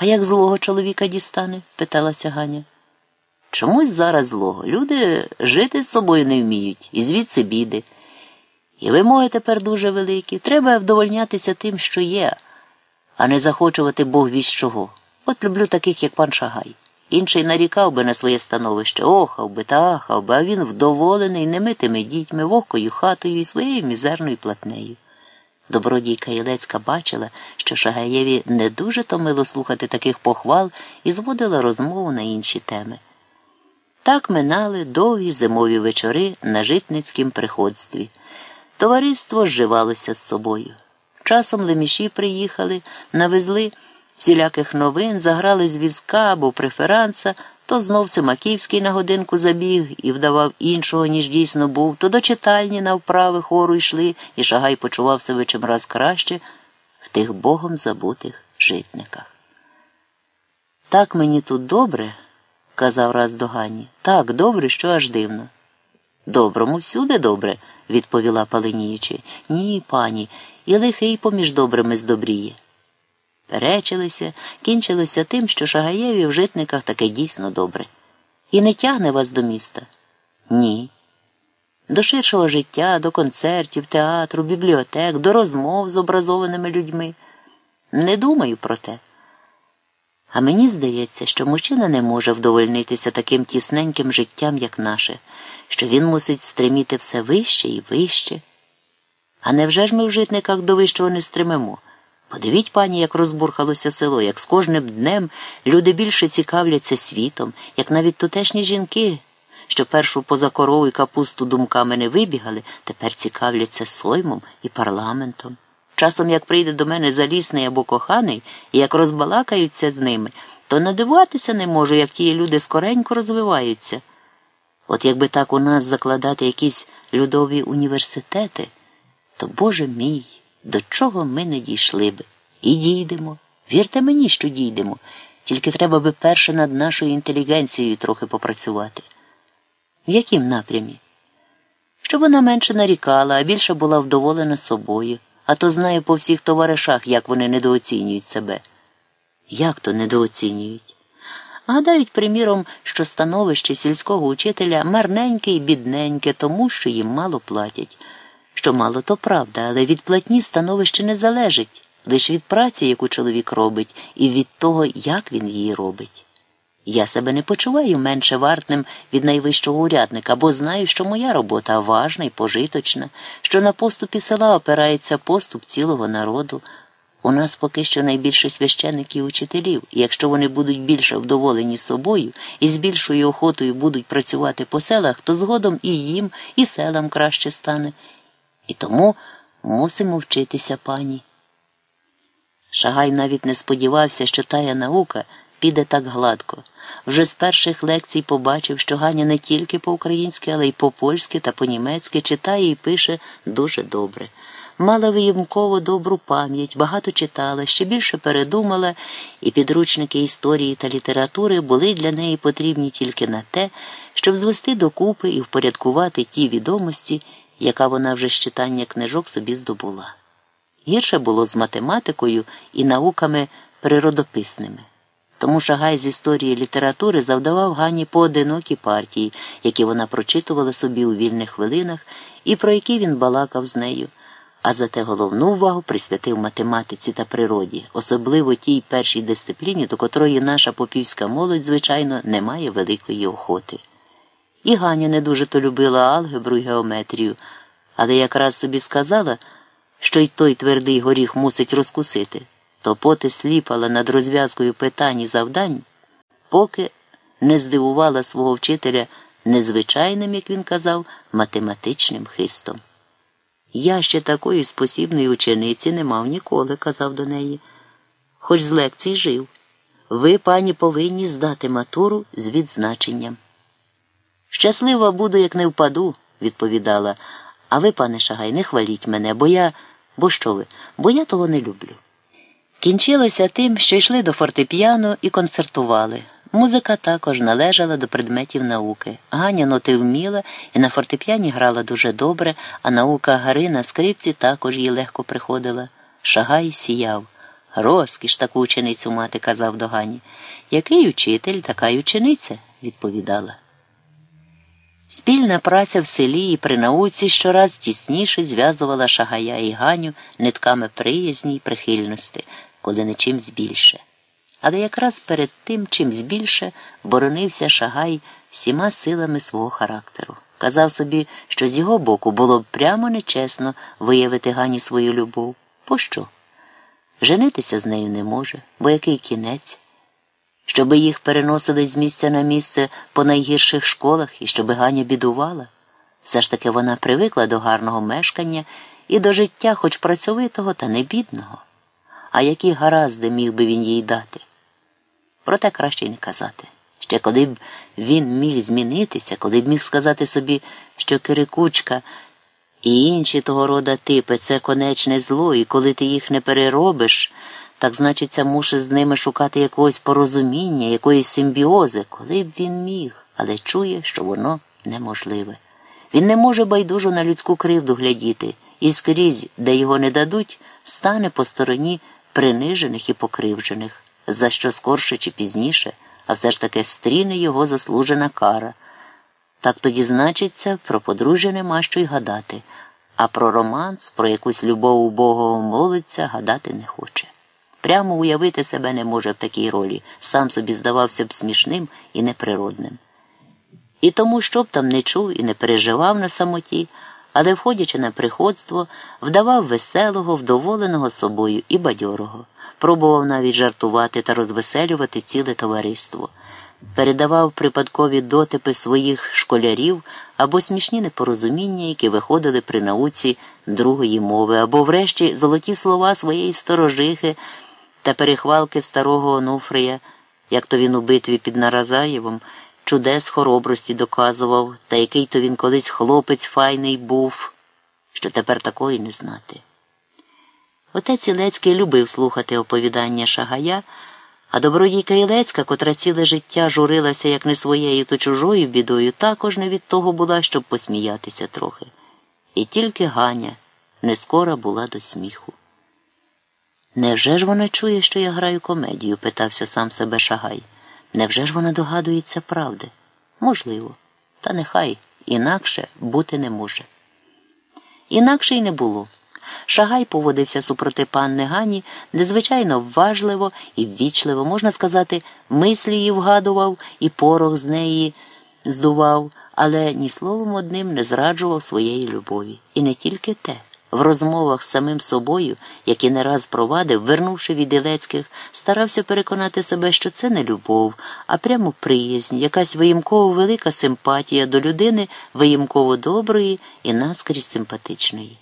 А як злого чоловіка дістане? питалася Ганя. Чомусь зараз злого. Люди жити з собою не вміють, і звідси біди. І вимоги тепер дуже великі. Треба вдовольнятися тим, що є, а не захочувати Бог вість чого. От люблю таких, як пан Шагай. Інший нарікав би на своє становище, охав би та ахав би, а він вдоволений немитими дітьми, вогкою хатою і своєю мізерною платнею. Добродійка Єлецька бачила, що Шагаєві не дуже то мило слухати таких похвал і зводила розмову на інші теми. Так минали довгі зимові вечори на житницькім приходстві. Товариство зживалося з собою. Часом леміші приїхали, навезли всіляких новин, заграли з візка або преферанса, то знов Симаківський на годинку забіг і вдавав іншого, ніж дійсно був, то до читальні на вправи хору йшли, і Шагай почував себе чимраз краще в тих богом забутих житниках. Так мені тут добре, казав раз до Гані. Так, добре, що аж дивно. Доброму всюди добре, відповіла паленіючи. Ні, пані, і лихий поміж добрими здобріє. Перечилися, кінчилося тим, що Шагаєві в житниках таке дійсно добре. І не тягне вас до міста? Ні. До ширшого життя, до концертів, театру, бібліотек, до розмов з образованими людьми. Не думаю про те. А мені здається, що мужчина не може вдовольнитися таким тісненьким життям, як наше, що він мусить стриміти все вище і вище. А невже ж ми в житниках до вищого не стримимо? Подивіть, пані, як розбурхалося село, як з кожним днем люди більше цікавляться світом, як навіть тутешні жінки, що першу поза корову і капусту думками не вибігали, тепер цікавляться соймом і парламентом. Часом, як прийде до мене залісний або коханий, і як розбалакаються з ними, то надивуватися не можу, як ті люди скоренько розвиваються. От якби так у нас закладати якісь людові університети, то, Боже мій, до чого ми не дійшли би? І дійдемо. Вірте мені, що дійдемо, тільки треба би перше над нашою інтелігенцією трохи попрацювати. В яким напрямі? Щоб вона менше нарікала, а більше була вдоволена собою а то знає по всіх товаришах, як вони недооцінюють себе. Як то недооцінюють? Гадають, приміром, що становище сільського учителя марненьке і бідненьке, тому що їм мало платять. Що мало, то правда, але від платні становище не залежить, лише від праці, яку чоловік робить, і від того, як він її робить. Я себе не почуваю менше вартним від найвищого урядника, бо знаю, що моя робота важна і пожиточна, що на поступі села опирається поступ цілого народу. У нас поки що найбільше священиків і учителів, і якщо вони будуть більше вдоволені собою і з більшою охотою будуть працювати по селах, то згодом і їм, і селам краще стане. І тому мусимо вчитися пані. Шагай навіть не сподівався, що тая наука піде так гладко. Вже з перших лекцій побачив, що Ганя не тільки по-українськи, але й по-польськи та по-німецьки читає і пише дуже добре. Мала виємково добру пам'ять, багато читала, ще більше передумала, і підручники історії та літератури були для неї потрібні тільки на те, щоб звести докупи і впорядкувати ті відомості, яка вона вже з читання книжок собі здобула. Гірше було з математикою і науками природописними. Тому Шагай з історії літератури завдавав Гані поодинокі партії, які вона прочитувала собі у вільних хвилинах і про які він балакав з нею, а зате головну увагу присвятив математиці та природі, особливо тій першій дисципліні, до котрої наша попівська молодь, звичайно, не має великої охоти. І Ганя не дуже то любила алгебру і геометрію, але якраз собі сказала, що й той твердий горіх мусить розкусити то поти сліпала над розв'язкою питань і завдань, поки не здивувала свого вчителя незвичайним, як він казав, математичним хистом. Я ще такої спосібної учениці не мав ніколи, казав до неї, хоч з лекцій жив. Ви, пані, повинні здати матуру з відзначенням. Щаслива буду, як не впаду, відповідала. А ви, пане Шагай, не хваліть мене, бо я, бо що ви, бо я того не люблю. Кінчилося тим, що йшли до фортепіано і концертували. Музика також належала до предметів науки. Ганя ноти вміла і на фортепіані грала дуже добре, а наука Гари на скрипці також їй легко приходила. Шагай сіяв. Розкіш таку ученицю мати, казав догані. Який учитель, така й учениця, відповідала. Спільна праця в селі і при науці щораз тісніше зв'язувала шагая і Ганю нитками приязні й прихильності, коли не чимсь більше. Але якраз перед тим чимсь більше боронився шагай всіма силами свого характеру. Казав собі, що з його боку було б прямо нечесно виявити Гані свою любов. Пощо? Женитися з нею не може, бо який кінець? Щоби їх переносили з місця на місце по найгірших школах і щоби Ганя бідувала. Все ж таки вона привикла до гарного мешкання і до життя, хоч працьовитого, та не бідного. А які гаразди міг би він їй дати? Проте краще й не казати. Ще коли б він міг змінитися, коли б міг сказати собі, що Кирикучка і інші того рода типи це конечне зло, і коли ти їх не переробиш, так значиться, мусиш з ними шукати якогось порозуміння, якоїсь симбіози, коли б він міг, але чує, що воно неможливе. Він не може байдужо на людську кривду глядіти, і скрізь, де його не дадуть, стане по стороні принижених і покривджених, за що скорше чи пізніше, а все ж таки стріне його заслужена кара. Так тоді значиться, про подружжя нема що й гадати, а про романс, про якусь любов убогого молиться гадати не хоче. Прямо уявити себе не може в такій ролі, сам собі здавався б смішним і неприродним. І тому, що б там не чув і не переживав на самоті, але, входячи на приходство, вдавав веселого, вдоволеного собою і бадьорого, пробував навіть жартувати та розвеселювати ціле товариство. Передавав припадкові дотипи своїх школярів або смішні непорозуміння, які виходили при науці другої мови, або, врешті, золоті слова своєї сторожихи та перехвалки старого Онуфрия, як то він у битві під Наразаєвом, чудес хоробрості доказував, та який то він колись хлопець файний був, що тепер такої не знати. Отець Ілецький любив слухати оповідання Шагая. А добродійка Ілецька, котра ціле життя журилася як не своєю, то чужою бідою, також не від того була, щоб посміятися трохи. І тільки Ганя не скора була до сміху. Невже ж вона чує, що я граю комедію? питався сам себе Шагай. Невже ж вона догадується правди? Можливо, та нехай інакше бути не може. Інакше й не було. Шагай поводився супроти панни Гані незвичайно вважливо і ввічливо, можна сказати, мислі її вгадував і порох з неї здував, але ні словом одним не зраджував своєї любові. І не тільки те. В розмовах з самим собою, які не раз провадив, вернувши від Ілецьких, старався переконати себе, що це не любов, а прямо приязнь, якась виїмково велика симпатія до людини, виїмково доброї і наскрізь симпатичної.